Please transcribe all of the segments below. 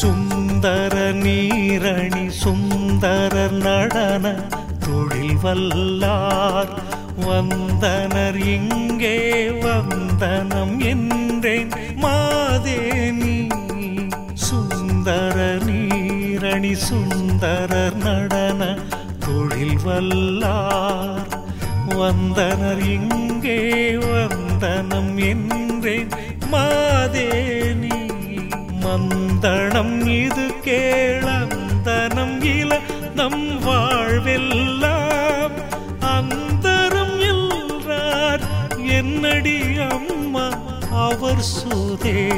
சுந்தர நீரணி சுந்தர நடன தொழில் வல்லார். வந்தனர் இங்கே வந்தனம் என்றேன். மாதேனி சுந்தர நீரணி சுந்தர நடன தொழில் வல்லார். வந்தனர் இங்கே வந்தனம் என்றேன். மாதேனி தனம் இது கேளந்தனம் இல நம் வாழ்வெல்லாம். அந்தரம் என்றார் என்னடி அம்மா? அவர் சுதே.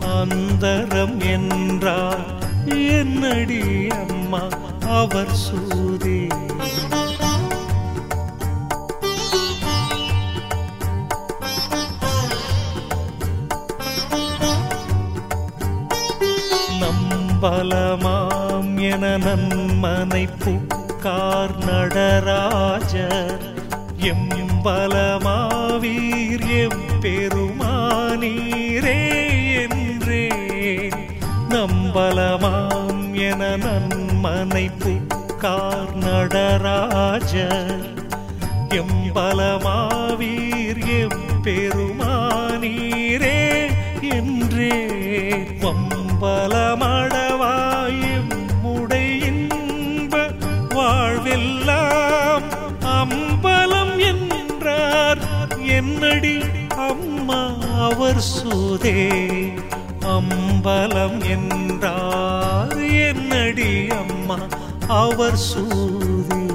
அந்தரம் என்றார். என்னடி அம்மா? அவர் சூதே. பலமாம் என நன்மனை புக்கார் நடராஜர். எம் பலமாவீர் எம் பெருமானீரே என்றே. நம்பலமாம் என நன்மனை புக்கார் நடராஜர். எம் பலமாவீர் எம் பெருமா அம்மா அவர் சூதே அம்பலம் என்றார் என்னடி அம்மா அவர் சூதே.